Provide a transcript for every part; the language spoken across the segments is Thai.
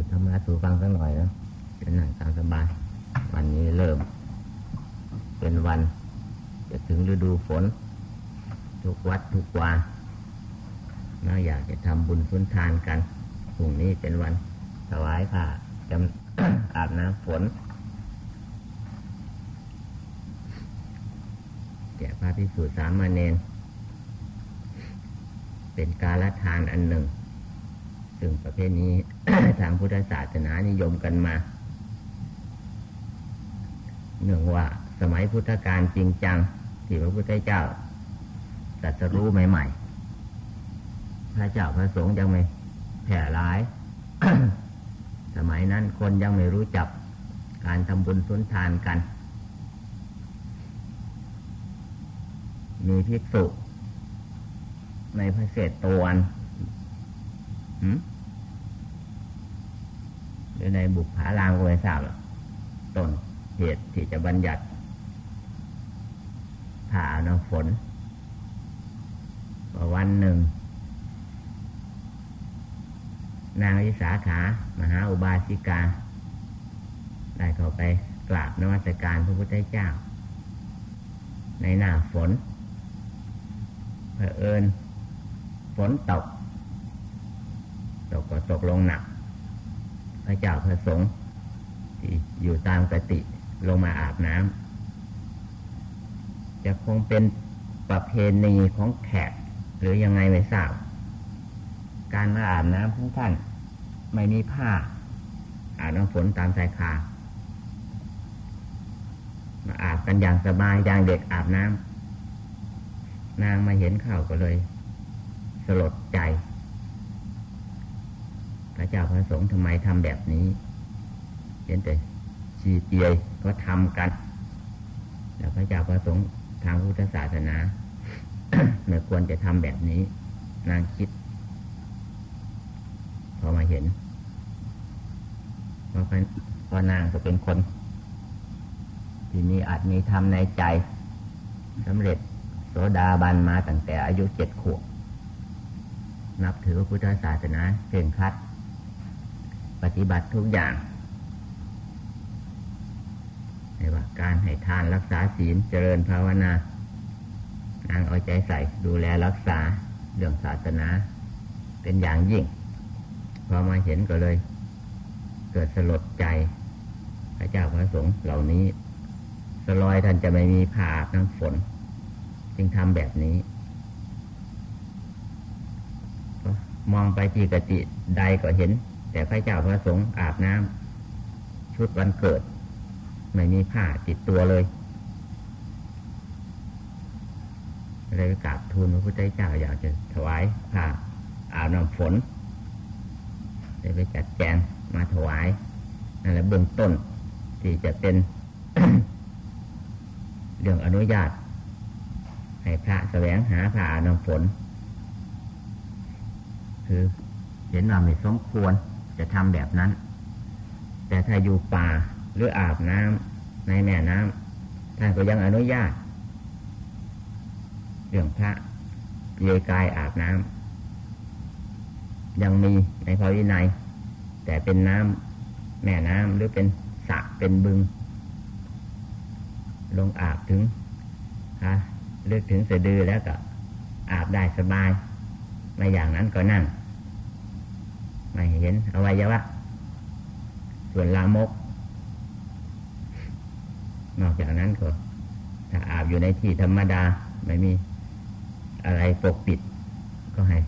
พูดธรรมะสู่ฟังสักหน่อยนะเป็นหนังตามสบาย วันนี้เริ่ม เป็นวัน จะถึงฤดูฝน ทุกวัดทุกวาน่าอยากจะทำบุญสุนทานกันพรุ่งนี้เป็นวันถวายผ้าจำอาบน้ำฝนแก่พระพิสุสามเณรเป็นการละทานอันหนึ่ง ซึ่งประเภทนี้ ทางพุทธศาสนานิยมกันมา เนื่องว่าสมัยพุทธกาลจริงจัง ที่พระพุทธเจ้าตรัสรู้ใหม่ ๆ พระเจ้าพระสงฆ์ยังไม่แผ่หลาย สมัยนั้นคนยังไม่รู้จักการทำบุญสุนทานกัน มีภิกษุในพระเศษตวัน หรือในบุพผาลางก็ไม่ทราบต้นเหตุที่จะบัญญัติผ่าน้ำฝนวันหนึ่ง นางวิสาขามหาอุบาสิกา ได้เข้าไปกราบนวัตการพระพุทธเจ้า ในหน้าฝนเผอิญฝนตก ตกก็ตกลงหนัก พระเจ้าพระสงฆ์ที่อยู่ตามกติลงมาอาบน้ำจะคงเป็นประเพณีของแขกหรือยังไงไม่ทราบ การมาอาบน้ำของท่าน ไม่มีผ้า อาบน้ำฝนตามชายคามาอาบกันอย่างสบายอย่างเด็กอาบน้ำนางมาเห็นข่าวก็เลย สลดใจ พระเจ้าพระสงฆ์ทำไมทำแบบนี้เห็นแต่ชีเตียก็ทำกัน แล้วพระเจ้าพระสงฆ์ทางพุทธศาสนาไม่ควรจะทำแบบนี้ นางคิด พอมาเห็นพอพอนางก็เป็นคน ที่มีอาจมีธรรมในใจสำเร็จโสดาบันมาตั้งแต่อายุเจ็ดขวบนับถือพุทธศาสนาเก่งคัด ปฏิบัติทุกอย่างในว่าการให้ทานรักษาศีลเจริญภาวนานางเอาใจใส่ดูแลรักษาเรื่องศาสนา เป็นอย่างยิ่ง พอมาเห็นก็เลย เกิดสลดใจ พระเจ้าพระสงฆ์เหล่านี้ สลอยท่านจะไม่มีผ่าน้ำฝน จึงทำแบบนี้มองไปที่กติใดก็เห็น แต่พระเจ้าพระสงฆ์อาบน้ำชุดวันเกิด ไม่มีผ้าติดตัวเลยเลยกราบทูลพระพุทธเจ้าอยากจะถวายผ้าอาบน้ำฝนเลยไปจัดแจงมาถวายนั่นแหละเบื้องต้นที่จะเป็น เรื่องอนุญาต ให้พระแสวงหาผ้าอาบน้ำฝนคือเห็นว่าไม่สมควร จะทำแบบนั้น แต่ถ้าอยู่ป่าหรืออาบน้ำในแม่น้ำท่านก็ยังอนุญาต เรื่องพระเยกายอาบน้ำยังมีในพระวินัย แต่เป็นน้ำแม่น้ำหรือเป็นสระเป็นบึง ลงอาบถึงฮะเลือกถึงสะดือแล้วก็อาบได้สบายไม่อย่างนั้นก็นั่ง ไม่เห็นอวัยวะส่วนลามก นอกจากนั้นก็ถ้าอาบอยู่ในที่ธรรมดา ไม่มีอะไรปกปิด ก็ให้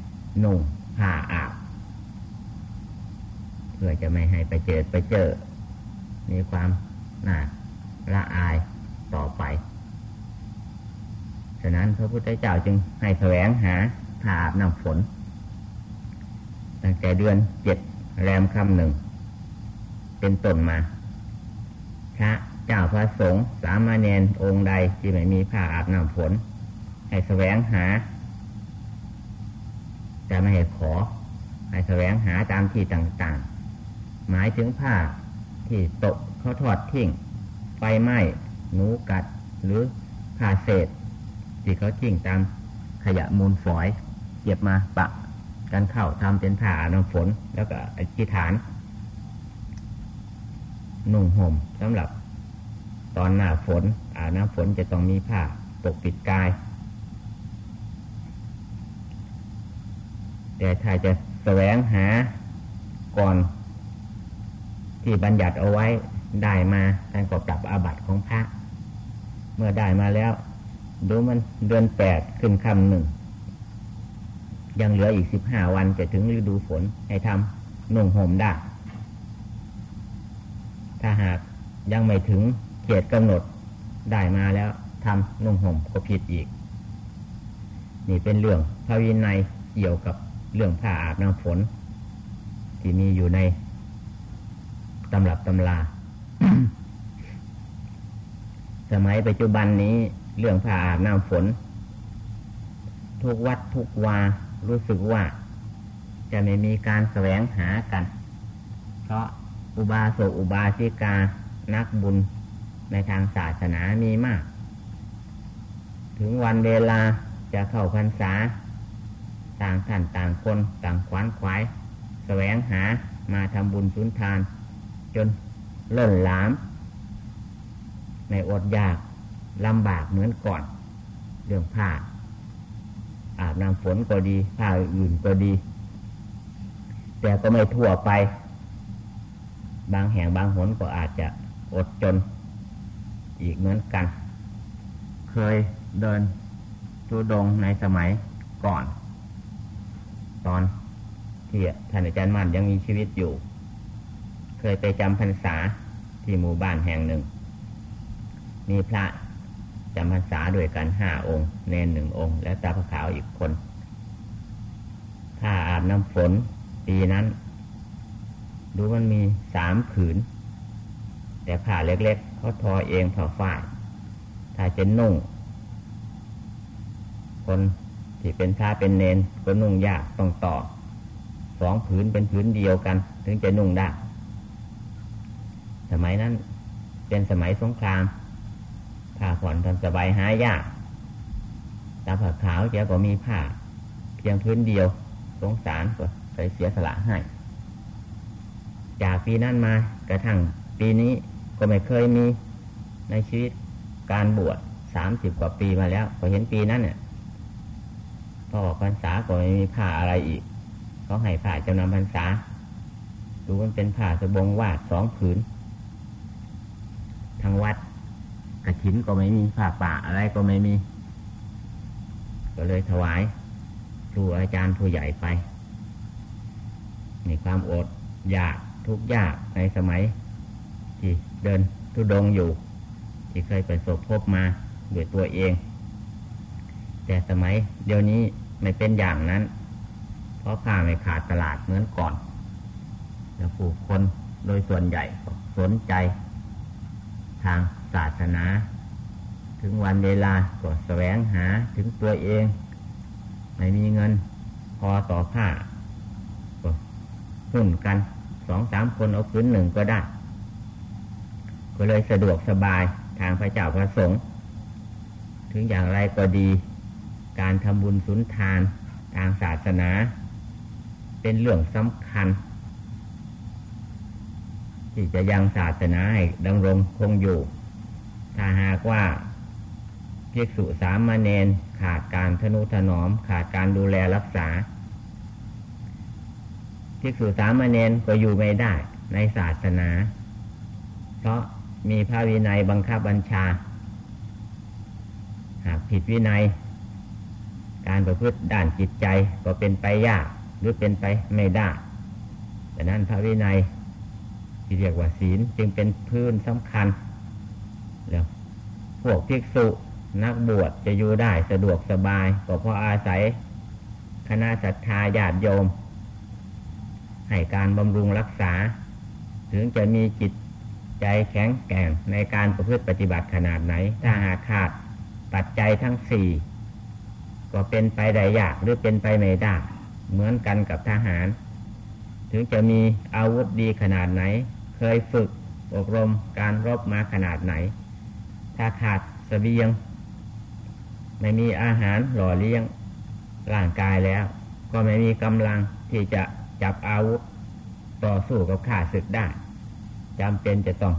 นุ่งผ้าอาบ เพื่อจะไม่ให้ไปเจอไปเจอ มีความน่าละอายต่อไป ฉะนั้นพระพุทธเจ้าจึงให้แสวงหาผ้าอาบน้ำฝน ตั้งแต่เดือนเจ็ดแรมคำหนึ่ง เป็นต้นมาพระเจ้าพระสงฆ์สามเณรองค์ใดที่ไม่มีผ้าอาบน้ำฝน ให้แสวงหา จะไม่ให้ขอ ให้แสวงหาตามที่ต่างๆ หมายถึงผ้าที่ตกเขาทอดทิ้งไฟไหม้หนูกัดหรือผ้าเศษที่เขาทิ้งตามขยะมูลฝอย เก็บมาปะ กันเข้าทำเป็นผ้าน้ำฝน แล้วก็อธิษฐานนุ่งห่มสำหรับตอนหน้าฝนอาน้าฝนจะต้องมีผ้าปกปิดกาย แต่ถ้าจะแสวงหาก่อนที่บัญญัติเอาไว้ได้มาท่านก็ปรับอาบัติของพระ เมื่อได้มาแล้ว ดูมันเดือนแปดขึ้นคำหนึ่ง ยังเหลืออีกสิบห้าวันจะถึงฤดูฝนให้ทำนุ่งห่มได้ ถ้าหากยังไม่ถึงเขตกำหนดได้มาแล้วทำนุ่งห่มก็ผิดอีก นี่เป็นเรื่องพระวินัยเกี่ยวกับเรื่องผ้าอาบน้ำฝน ที่มีอยู่ในตำรับตำลา สมัยปัจจุบันนี้เรื่องผ้าอาบน้ำฝน ทุกวัดทุกวา รู้สึกว่า จะไม่มีการแสวงหากัน เพราะอุบาสกอุบาสิกานักบุญในทางศาสนามีมาก ถึงวันเวลาจะเข้าพรรษา ต่างท่านต่างคนต่างขวานขวายแสวงหามาทำบุญสุนทาน จนล่นหลาม ในอดอยากลำบากเหมือนก่อน เรื่องผ้า อาบน้ำฝนก็ดีผ้าอื่นก็ดี แต่ก็ไม่ทั่วไป บางแห่งบางหนก็อาจจะอดจนอีกเหมือนกัน เคยเดินทุดงในสมัยก่อน ตอนที่ท่านอาจารย์มั่นยังมีชีวิตอยู่ เคยไปจำพรรษาที่หมู่บ้านแห่งหนึ่ง มีพระ จำพรรษาด้วยกันห้าองค์ เนนหนึ่งองค์ และตาพระขาวอีกคน ถ้าอาบน้ำฝนปีนั้น ดูมันมีสามผืน แต่ผ้าเล็กๆเขาทอเองผ้าฝ้าย ถ้าจะนุ่ง คนที่เป็นผ้าเป็นเนนก็นุ่งยากต้องต่อสองผืนเป็นผืนเดียวกัน ถึงจะนุ่งได้ สมัยนั้นเป็นสมัยสงคราม ผ้าผ่อนทำสบายหายากตาผ้าขาวเจ้าก็มีผ้า เพียงพื้นเดียว สงสารก็ใส่เสียสละให้ จากปีนั้นมากระทั่งปีนี้ก็ไม่เคยมีในชีวิตการบวชสามสิบกว่าปีมาแล้วพอเห็นปีนั้นเนี่ยพอออกพรรษาก็ไม่มีผ้าอะไรอีก เขาให้ผ้าจำนำพรรษา ดูมันเป็นผ้าสบงวาดสองผืน ทางวัด กระถินก็ไม่มีผ้าป่าอะไรก็ไม่มี ก็เลยถวายครูอาจารย์ผู้ใหญ่ไปมีความอดอยากทุกยากในสมัย ที่เดินทุดงอยู่ ที่เคยไปสบพบมาด้วยตัวเอง แต่สมัยเดี๋ยวนี้ไม่เป็นอย่างนั้น เพราะข้าไม่ขาดตลาดเหมือนก่อน แล้วผู้คนโดยส่วนใหญ่สนใจทาง ศาสนา ถึงวันเวลาก็แสวงหาถึงตัวเอง ไม่มีเงิน พอต่อผ้าก็หุ่นกันสองสามคนเอาพื้นหนึ่งก็ได้ ก็เลยสะดวกสบายทางพระเจ้าพระสงฆ์ถึงอย่างไรก็ดี การทำบุญสุนทานทางศาสนา เป็นเรื่องสำคัญ ที่จะยังศาสนาให้ดำรงคงอยู่ ถ้าหากว่าภิกษุสามเณรขาดการทนุถนอม ขาดการดูแลรักษาภิกษุสามเณรก็อยู่ไม่ได้ในศาสนา เพราะมีพระวินัยบังคับบัญชา หากผิดวินัย การประพฤติด้านจิตใจก็เป็นไปยากหรือเป็นไปไม่ได้แต่นั้นพระวินัยที่เรียกว่าศีลจึงเป็นพื้นสำคัญ แล้วพวกภิกษุนักบวชจะอยู่ได้สะดวกสบายก็เพราะอาศัย คณะศรัทธาญาติโยม ให้การบำรุงรักษา ถึงจะมีจิตใจแข็งแกร่งในการประพฤติปฏิบัติขนาดไหน ถ้าหากขาดปัจจัยทั้งสี่ก็เป็นไปได้ยากหรือเป็นไปไม่ได้เหมือนกันกับทหาร ถึงจะมีอาวุธดีขนาดไหน เคยฝึกอบรมการรบมาขนาดไหน ถ้าขาดสเสบียง ไม่มีอาหารหล่อเลี้ยงร่างกายแล้ว ก็ไม่มีกำลังที่จะจับอาวุธต่อสู้กับข้าศึกได้จำเป็นจะต้อง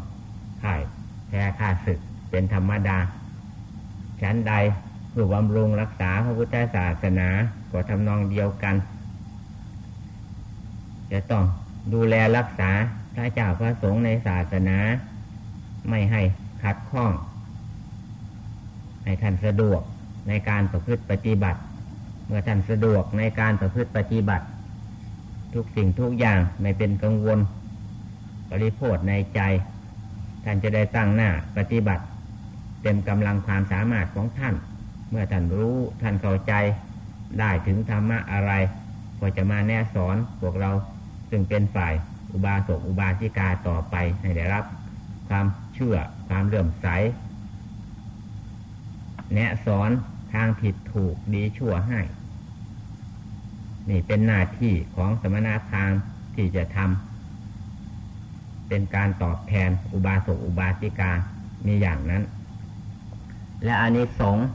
ข่ายแพ้ค่าศึกเป็นธรรมดา ชั้นใดผู้บำรุงรักษาพระพุทธศาสนาก็ทำนองเดียวกัน จะต้องดูแลรักษาพระเจ้าพระสงฆ์ในศาสนา ไม่ให้ขัดข้อง ให้ท่านสะดวกในการประพฤติปฏิบัติ เมื่อท่านสะดวกในการประพฤติปฏิบัติ ทุกสิ่งทุกอย่างไม่เป็นกังวลปริโภทในใจ ท่านจะได้ตั้งหน้าปฏิบัติ เต็มกำลังความสามารถของท่าน เมื่อท่านรู้ท่านเข้าใจได้ถึงธรรมะอะไรก็จะมาแนะสอนพวกเราซึ่งเป็นฝ่ายอุบาสกอุบาสิกาต่อไปให้ได้รับ ความเชื่อความเลื่อมใส แนะสอนทางผิดถูกดีชั่วให้ นี่เป็นหน้าที่ของสมณพราหมณ์ที่จะทำเป็นการตอบแทนอุบาสกอุบาสิกามีอย่างนั้น และอานิสงส์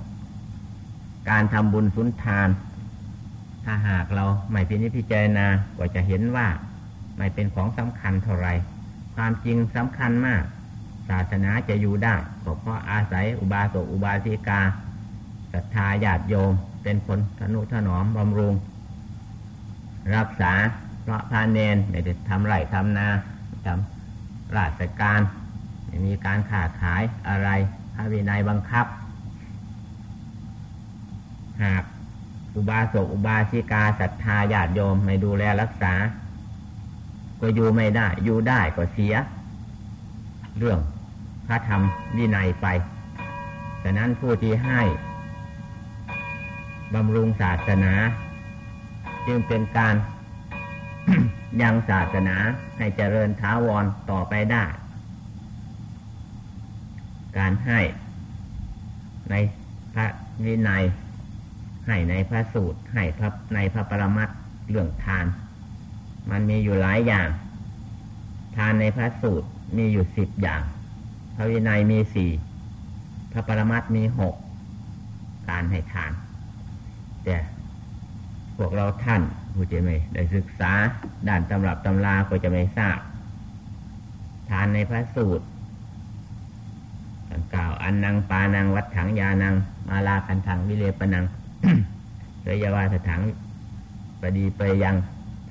การทำบุญสุนทาน ถ้าหากเราไม่พินิจพิจารณาก็จะเห็นว่า ไม่เป็นของสำคัญเท่าไร ความจริงสำคัญมาก ศาสนาจะอยู่ได้ก็เพราะอาศัยอุบาสกอุบาสิกาศรัทธาญาติโยม เป็นคนทนุถนอมบำรุง รักษาเพราะพาเนนไม่ได้ทำไร่ทำนาทำราชการไม่มีการขาดขายอะไรพระวินัยบังคับ หากอุบาสกอุบาสิกาศรัทธาญาติโยมไม่ดูแลรักษา ก็อยู่ไม่ได้ อยู่ได้ก็เสีย เรื่อง พระธรรมวินัยไปฉะนั้นผู้ที่ให้บำรุงศาสนา จึงเป็นการ ยังศาสนาให้เจริญท้าวรต่อไปได้ การให้ในพระวินัย ให้ในพระสูตร ให้พระในพระปรมัตเรื่องทาน มันมีอยู่หลายอย่าง ทานในพระสูตรมีอยู่สิบอย่าง พระวินัยมีสี่พระปรมัตมีหกการให้ทาน แต่พวกเราท่านผู้จะไม่ได้ศึกษาด้านตำรับตำราก็จะไม่ทราบ ทานในพระสูตรกล่าวอันนังปานังวัดถังยานัง มาลาคันถังวิเลปนังเสยวาสถังปดีเปยัง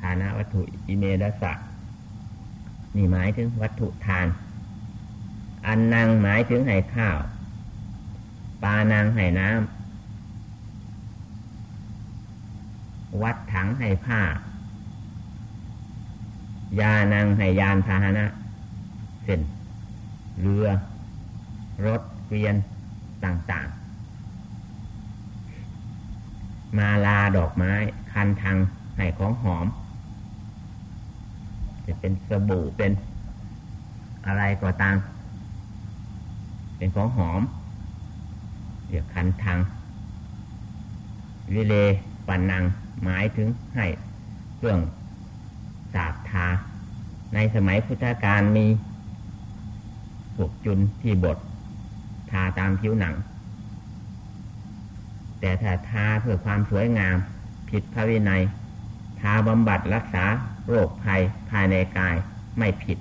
ฐานะวัตถุอิเมดัสสะนี่หมายถึงวัตถุทาน อันนังหมายถึงให้ข้าว ปานังให้น้ำ วัดถังให้ผ้า ยานังให้ยานพาหนะเส้นเรือ รถเกวียนต่างๆ มาลาดอกไม้ คันทังให้ของหอม จะเป็นสบู่เป็นอะไรก็ตาม เป็นของหอมเรียกคันทัง วิเลปันนังหมายถึงให้เครื่องสาบทา ในสมัยพุทธกาลมีพวกจุนที่บดทาตามผิวหนัง แต่ถ้าทาเพื่อความสวยงาม ผิดพระวินัย ทาบำบัดรักษาโรคภัยภายในกายไม่ผิด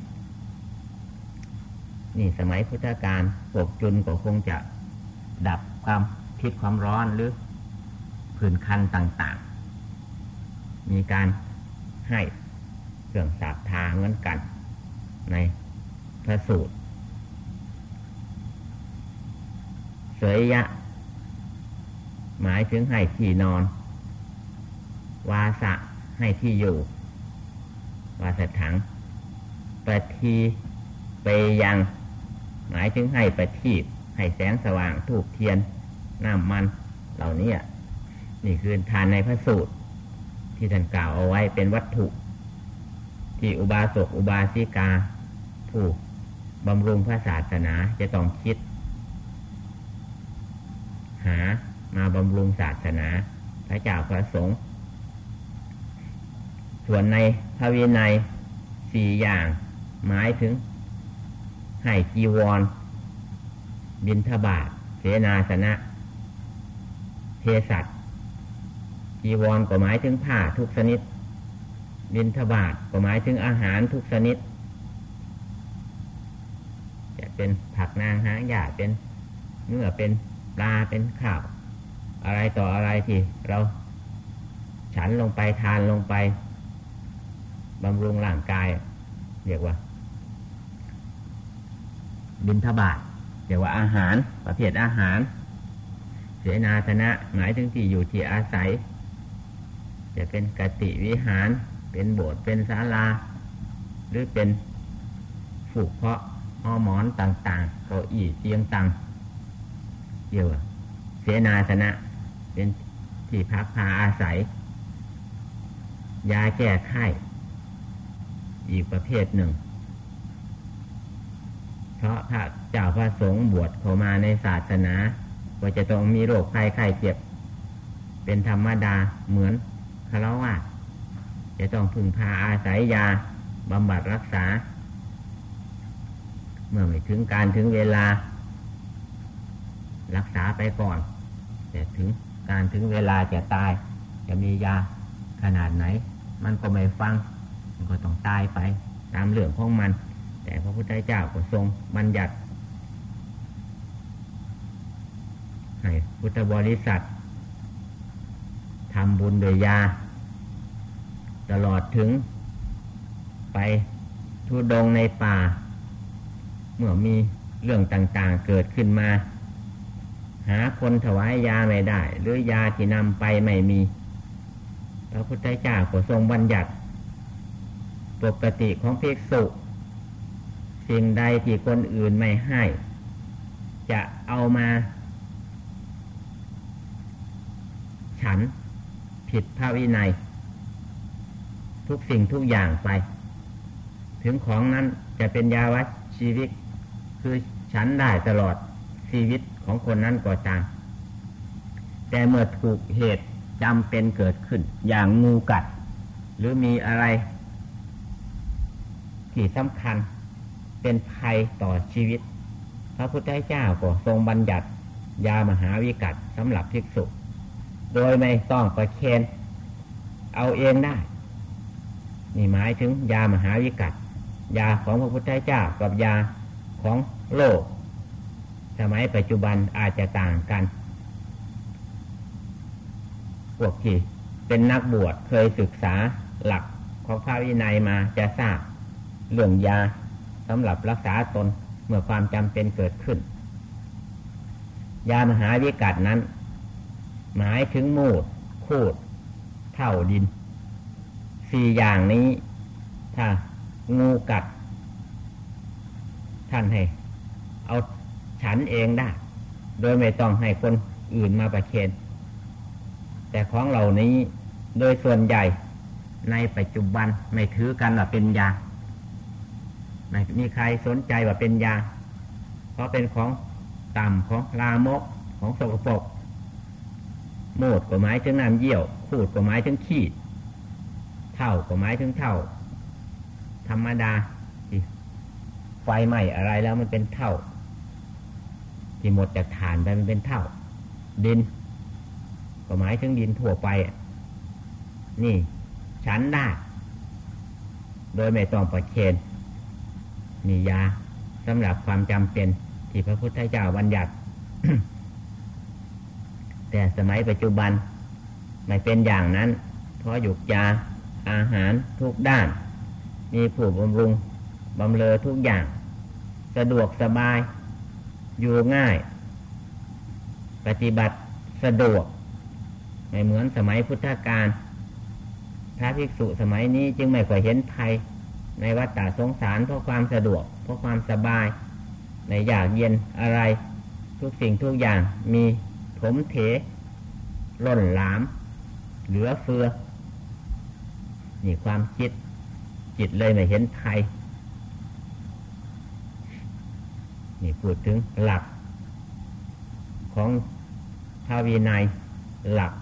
นี่สมัยพุทธกาลพวกจุนก็คงจะดับความพิษความร้อนหรือผื่นคันต่างๆ มีการให้เครื่องสาบทาเหมือนกัน ในพระสูตร เสยยะ หมายถึงให้ที่นอน วาสะให้ที่อยู่ วาสถังปฏิเปยัง หมายถึงให้ประทีปให้แสงสว่างถูกเทียนน้ำมันเหล่านี้นี่คือทานในพระสูตร ที่ท่านกล่าวเอาไว้เป็นวัตถุ ที่อุบาสกอุบาสิกา ผู้บำรุงพระศาสนาจะต้องคิด หามาบำรุงศาสนา พระเจ้าพระสงฆ์ส่วนในพระวินัยสี่อย่างหมายถึง ให้จีวร บินทบาทเสนาสนะเทสัตจีวรก็หมายถึงผ้าทุกชนิด บินทบาทก็หมายถึงอาหารทุกชนิด จะเป็นผักนางหางหญ้าเป็นเนื้อเป็นปลาเป็นข้าว อะไรต่ออะไรที่เราฉันลงไปทานลงไปบำรุงร่างกาย เรียกว่า บินทบาทเรียกว่าอาหารประเภทอาหาร เสนาสนะหมายถึงที่อยู่ที่อาศัย จะเป็นกติวิหาร เป็นโบสถ์เป็นศาลา หรือเป็นฝูกเพาะหอหมอนต่างๆเก้าอี้เตียงตังเดียวเสนาสนะ เป็นที่พักพาอาศัย ยาแก้ไข้อีกประเภทหนึ่ง เพราะพระเจ้าพระสงฆ์บวชเข้ามาในศาสนาก็จะต้องมีโรคภัยไข้เจ็บ เป็นธรรมดาเหมือนคารวะจะต้องพึ่งพาอาศัยยาบำบัดรักษา เมื่อไม่ถึงการถึงเวลา รักษาไปก่อน แต่ถึงการถึงเวลาจะตาย จะมียาขนาดไหน มันก็ไม่ฟัง มันก็ต้องตายไปตามเรื่องของมัน พระพุทธเจ้าก็ทรงบัญญัติให้พุทธบริษัททำบุญโดยยา ตลอดถึงไปทุดงในป่า เมื่อมีเรื่องต่างๆเกิดขึ้นมา หาคนถวายยาไม่ได้ หรือยาที่นำไปไม่มี พระพุทธเจ้าก็ทรงบัญญัติ ปกติของภิกษุ สิ่งใดที่คนอื่นไม่ให้ จะเอามาฉันผิดพระวินัย ทุกสิ่งทุกอย่างไป ถึงของนั้นจะเป็นยาวัดชีวิต คือฉันได้ตลอดชีวิตของคนนั้นก็ตามแต่เมื่อถูกเหตุจำเป็นเกิดขึ้น อย่างงูกัด หรือมีอะไร ที่สำคัญ เป็นภัยต่อชีวิต พระพุทธเจ้าก็ทรงบัญญัติ ยามหาวิกัตสำหรับภิกษุ โดยไม่ต้องประเคนเอาเองได้ นี่หมายถึงยามหาวิกัตยาของพระพุทธเจ้ากับยาของโลก สมัยปัจจุบันอาจจะต่างกัน พวกที่เป็นนักบวชเคยศึกษาหลักของพระวินัยมาจะทราบเรื่องยา สำหรับรักษาตนเมื่อความจำเป็นเกิดขึ้น ยามหาวิกัดนั้น หมายถึงมูด คูด เท่าดิน สี่อย่างนี้ ถ้างูกัด ท่านให้ เอาฉันเองได้ โดยไม่ต้องให้คนอื่นมาประเคนแต่ของเหล่านี้โดยส่วนใหญ่ในปัจจุบันไม่ถือกันว่าเป็นยา ไม่มีใครสนใจว่าเป็นยา เพราะเป็นของต่ำของลามกของสกปรกโมดก็หมายถึงน้ำเยี่ยว ขูดก็หมายถึงขี้เท่าก็หมายถึงเท่า ธรรมดาไฟไหม้อะไรแล้วมันเป็นเท่า ที่หมดจากฐานไปมันเป็นเท่า ดิน ก็หมายถึงดินทั่วไปนี่ ฉันได้ โดยไม่ต้องประเคน นี่ยาสำหรับความจำเป็นที่พระพุทธเจ้าบัญญัติ แต่สมัยปัจจุบันไม่เป็นอย่างนั้น เพราะหยุกยาอาหารทุกด้าน มีผู้บำรุงบำเรอทุกอย่าง สะดวกสบาย อยู่ง่าย ปฏิบัติสะดวก ไม่เหมือนสมัยพุทธกาลพระภิกษุสมัยนี้จึงไม่ค่อยเห็นภัย ในวัฏฏะสงสารเพราะความสะดวกเพราะความสบาย ในอยากเย็นอะไร ทุกสิ่งทุกอย่างมีถมเถล่นหลาม เหลือเฟือ นี่ความคิดจิตเลยไม่เห็นไทย นี่พูดถึงหลัก ของพระวินัยหลัก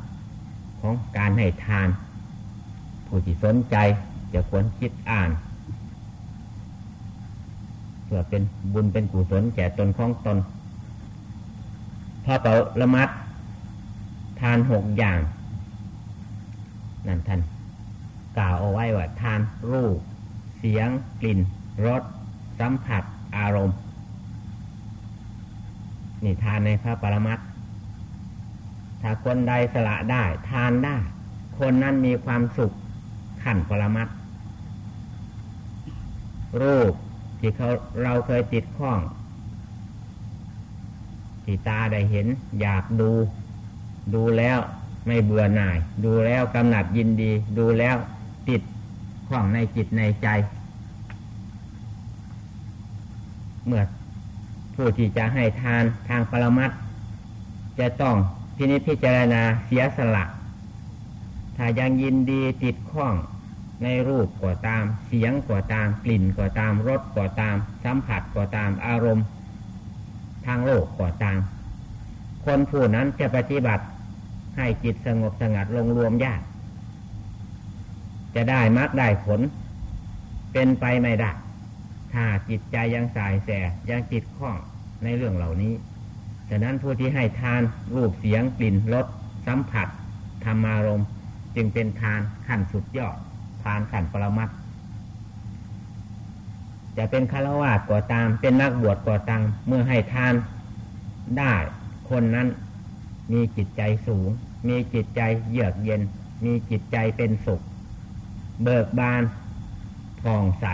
ของการให้ทาน ผู้ที่สนใจจะควรคิดอ่าน พื่อเป็นบุญเป็นกุศลแก่ตนของตนพอเปาละมัดทานหกอย่าง นั่นท่านกล่าวเอาไว้ว่าทานรูป เสียง กลิ่นรสสัมผัส อารมณ์ นี่ทานในพระปรมัตถ้าคนใดสละได้ ทานได้ คนนั้นมีความสุขขันปรมัตรูป ที่เขาเราเคยติดข้องที่ตาได้เห็น อยากดู ดูแล้วไม่เบื่อหน่าย ดูแล้วกำหนัดยินดี ดูแล้วติดข้องในจิตในใจ เมื่อผู้ที่จะให้ทานทางปรมัตจะต้องพินิจพิจารณาเสียสละ ถ้ายังยินดีติดข้อง ในรูปก็ตาม เสียงก็ตาม กลิ่นก็ตามรสก็ตาม สัมผัสก็ตามอารมณ์ ทางโลกก็ตาม คนผู้นั้นจะปฏิบัติให้จิตสงบสงัดลงรวมยาก จะได้มรรคได้ผล เป็นไปไม่ได้ถ้าจิตใจยังสายแสยังติดข้องในเรื่องเหล่านี้ฉะนั้นผู้ที่ให้ทานรูปเสียงกลิ่นรสสัมผัสธรรมารมจึงเป็นทานขั้นสุดยอด ทานขั้นปรมัตจะเป็นฆราวาสก่อตาม เป็นนักบวชก่อตามเมื่อให้ทานได้คนนั้นมีจิตใจสูง มีจิตใจเยือกเย็น มีจิตใจเป็นสุข เบิกบานผ่องใส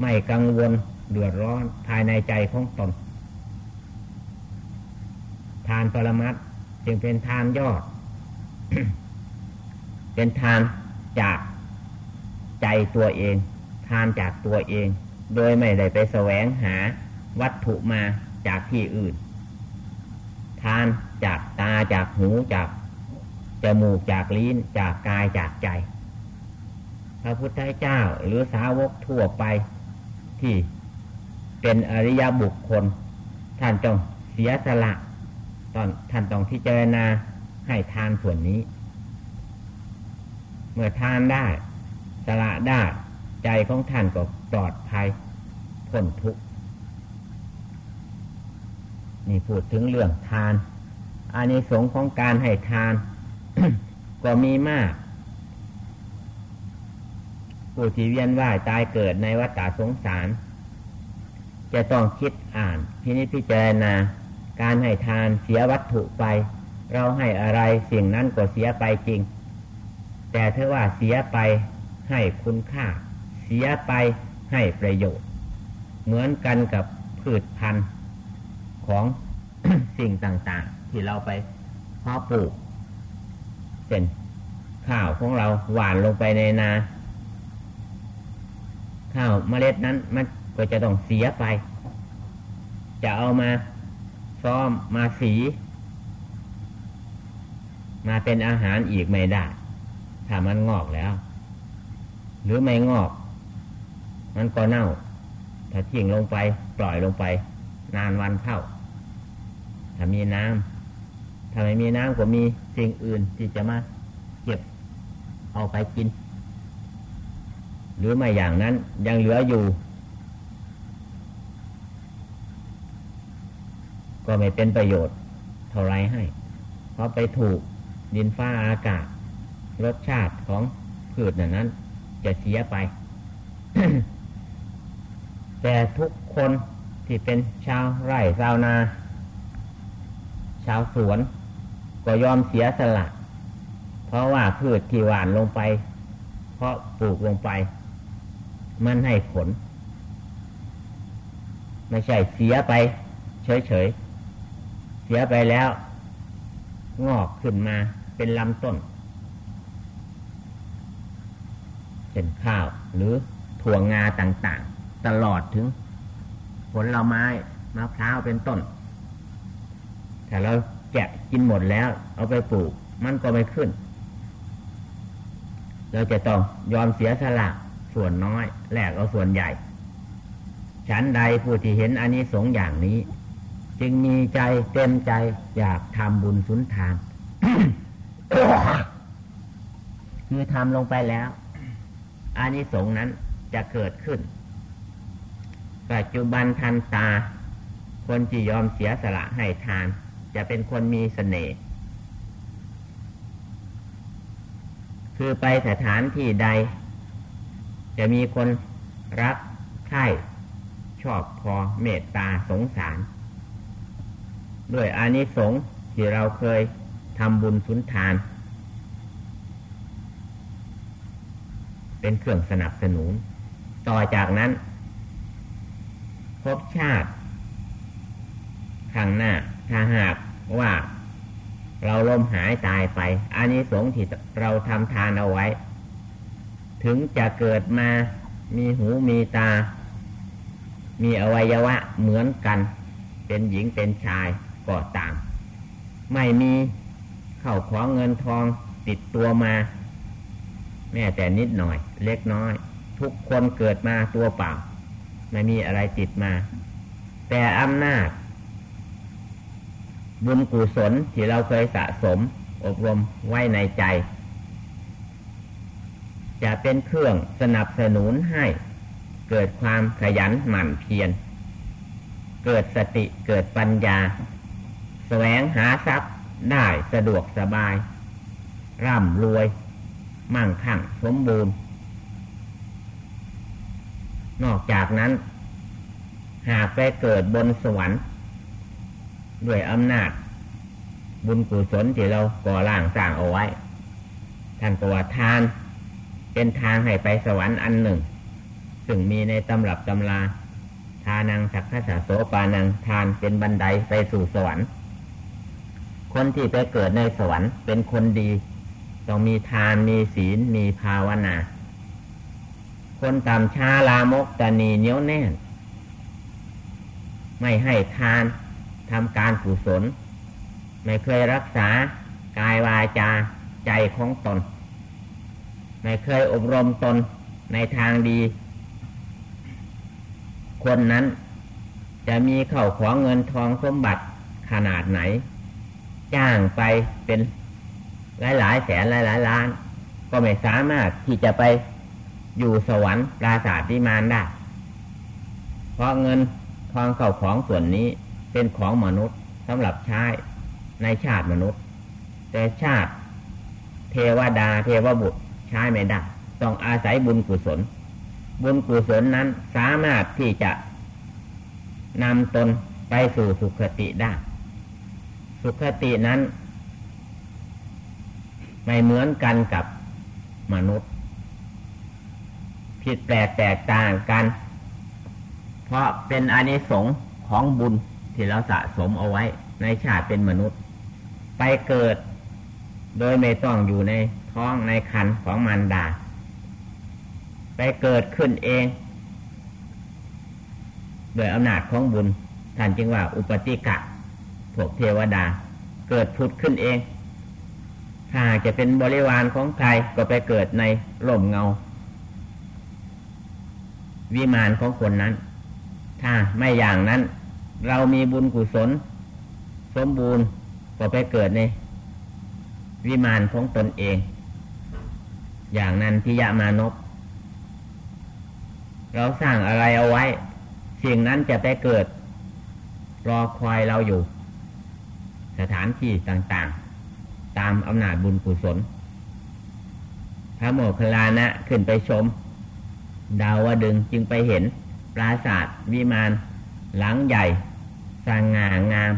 ไม่กังวลเดือดร้อนภายในใจของตน ทานปรมัตจึงเป็นทานยอด เป็นทานจาก ใจตัวเองทานจากตัวเอง โดยไม่ได้ไปแสวงหาวัตถุมาจากที่อื่น ทานจากตาจากหูจากจมูกจากลิ้นจากกายจากใจ พระพุทธเจ้าหรือสาวกทั่วไปที่เป็นอริยบุคคล ท่านต้องเสียสละตอนท่านต้องพิจารณาให้ทานส่วนนี้ เมื่อทานได้ ละได้ ใจของท่านก็ปลอดภัยพ้นทุกข์นี่พูดถึงเรื่องทานอานิสงส์ของการให้ทาน ก็มีมากผู้ที่เวียนว่ายตายเกิดในวัฏสงสาร จะต้องคิดอ่านพินิจพิจารณาการให้ทานเสียวัตถุไป เราให้อะไรสิ่งนั้นก็เสียไปจริง แต่ถ้าว่าเสียไป ให้คุณค่า เสียไปให้ประโยชน์ เหมือนกันกับพืชพันธุ์ของสิ่งต่างๆ ที่เราไปเพาะปลูกเช่นข้าวของเราหวานลงไปในนา ข้าวเมล็ดนั้นมันก็จะต้องเสียไป จะเอามาซ้อมมาสี มาเป็นอาหารอีกไม่ได้ ถ้ามันงอกแล้ว หรือไม่งอก มันก็เน่า ถ้าทิ้งลงไป ปล่อยลงไป นานวันเข้า ถ้ามีน้ำถ้าไม่มีน้ำก็มีสิ่งอื่นที่จะมาเก็บเอาไปกิน หรือไม่อย่างนั้นยังเหลืออยู่ ก็ไม่เป็นประโยชน์เท่าไรให้ เพราะไปถูกดินฟ้าอากาศ รสชาติของพืชนั้น จะเสียไป แต่ทุกคนที่เป็นชาวไร่ชาวนา ชาวสวน ก็ยอมเสียสละ เพราะว่าพืชที่หวานลงไป เพราะปลูกลงไป มันให้ผล ไม่ใช่เสียไป เฉยๆเสียไปแล้ว งอกขึ้นมาเป็นลำต้น เช่นข้าว หรือถั่วงาต่างๆ ตลอดถึง ผลไม้มะพร้าวเป็นต้นถ้าเราแกะกินหมดแล้ว เอาไปปลูก มันก็ไม่ขึ้น เราจะต้องยอมเสียสละส่วนน้อย แลกเอาส่วนใหญ่ ฉันใดผู้ที่เห็นอันนี้สงอย่างนี้ จึงมีใจเต็มใจอยากทำบุญสุนทานคือทำลงไปแล้ว อันนี้สงนั้นจะเกิดขึ้น ปัจจุบันทันตา คนที่ยอมเสียสละให้ทาน จะเป็นคนมีสเสน่ห์คือไปสถานที่ใด จะมีคนรักใคร่ชอบพอเมตตาสงสาร ด้วยอานิสงส์ที่เราเคยทำบุญสุนทาน เป็นเครื่องสนับสนุน ต่อจากนั้นพบชาติข้างหน้า ถ้าหากว่าเราลมหายตายไปอานิสงส์ที่เราทำทานเอาไว้ ถึงจะเกิดมามีหูมีตา มีอวัยวะเหมือนกัน เป็นหญิงเป็นชายก็ต่ามไม่มีเข้าของเงินทองติดตัวมา แม้แต่นิดหน่อย เล็กน้อย ทุกคนเกิดมาตัวเปล่า ไม่มีอะไรติดมา แต่อำนาจ บุญกุศลที่เราเคยสะสม อบรมไว้ในใจ จะเป็นเครื่องสนับสนุนให้ เกิดความขยันหมั่นเพียรเกิดสติเกิดปัญญา แสวงหาทรัพย์ได้สะดวกสบาย ร่ำรวย มั่งคั่งสมบูรณ์ นอกจากนั้น หากไปเกิดบนสวรรค์ด้วยอำนาจ บุญกุศลที่เราก่อร่างสร้างเอาไว้ ท่านตัวทาน เป็นทางให้ไปสวรรค์อันหนึ่ง ซึ่งมีในตำรับตำราทานังสักขะโสปานังทานเป็นบันไดไปสู่สวรรค์ คนที่ไปเกิดในสวรรค์ เป็นคนดี ต้องมีทานมีศีลมีภาวนา คนต่ำช้าลามกตนีเนี้ยวแน่น ไม่ให้ทานทำการกุศล ไม่เคยรักษากายวาจาใจของตน ไม่เคยอบรมตนในทางดี คนนั้นจะมีเข่าของเงินทองสมบัติขนาดไหน จ้างไปเป็น หลายหลายแสนหลายหลายล้าน ก็ไม่สามารถที่จะไปอยู่สวรรค์ปราสาทวิมานได้ เพราะเงินทองเข่าของส่วนนี้เป็นของมนุษย์สำหรับใช้ในชาติมนุษย์ แต่ชาติเทวดาเทวบุตรใช้ไม่ได้ต้องอาศัยบุญกุศล บุญกุศลนั้นสามารถที่จะนำตนไปสู่สุขติได้ สุขตินั้น ไม่เหมือนกันกับมนุษย์ ผิดแปลกแตกต่างกัน เพราะเป็นอนิสงส์ของบุญที่เราสะสมเอาไว้ในชาติเป็นมนุษย์ ไปเกิด โดยไม่ต้องอยู่ในท้องในคันของมารดา ไปเกิดขึ้นเอง โดยอำนาจของบุญท่านจึงว่าอุปติกะพวกเทวดา เกิดผุดขึ้นเอง ถ้าจะเป็นบริวารของใครก็ไปเกิดในร่มเงา วิมานของคนนั้น ถ้าไม่อย่างนั้น เรามีบุญกุศล สมบูรณ์ก็ไปเกิดใน วิมานของตนเอง อย่างนั้นทิยามานพเราสร้างอะไรเอาไว้ สิ่งนั้นจะไปเกิด รอคอยเราอยู่ สถานที่ต่าง ๆ ตามอำนาจบุญกุศล พระโมคคัลลานะขึ้นไปชม ดาวดึงจึงไปเห็น ปราสาทวิมานหลังใหญ่สร้างงางาม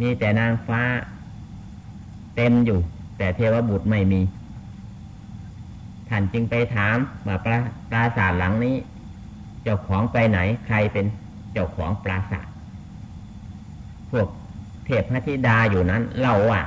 มีแต่นางฟ้าเต็มอยู่ แต่เทวบุตรไม่มี ท่านจึงไปถามว่าปราปราสาทหลังนี้ เจ้าของไปไหนใครเป็นเจ้าของปราสาทพวกเทพพธิดาอยู่นั้นเล่าว่า